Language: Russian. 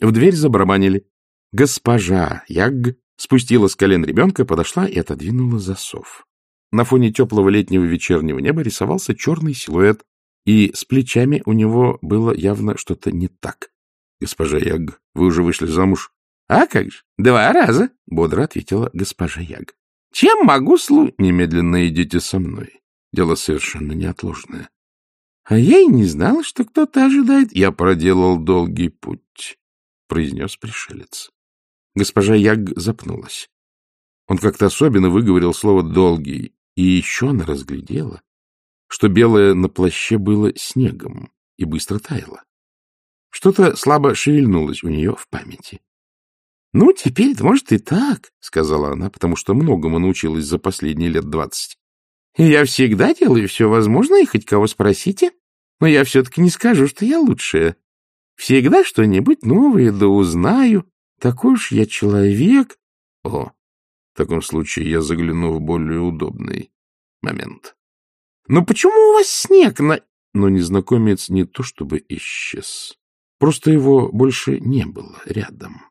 В дверь забарабанили. Госпожа Ягг спустила с колен ребенка, подошла и отодвинула засов. На фоне теплого летнего вечернего неба рисовался черный силуэт, и с плечами у него было явно что-то не так. — Госпожа Ягг, вы уже вышли замуж? — А как же, два раза, — бодро ответила госпожа Ягг. — Чем могу слу... — Немедленно идите со мной. Дело совершенно неотложное. — А я и не знала, что кто-то ожидает. Я проделал долгий путь, — произнес пришелец. Госпожа Яг запнулась. Он как-то особенно выговорил слово «долгий», и еще она разглядела, что белое на плаще было снегом и быстро таяло. Что-то слабо шевельнулось у нее в памяти. — Ну, теперь, может, и так, — сказала она, потому что многому научилась за последние лет двадцать. — Я всегда делаю все возможное, хоть кого спросите, но я все-таки не скажу, что я лучшая. Всегда что-нибудь новое да узнаю. Такой уж я человек. О, в таком случае я загляну в более удобный момент. Но почему у вас снег на... Но незнакомец не то чтобы исчез. Просто его больше не было рядом.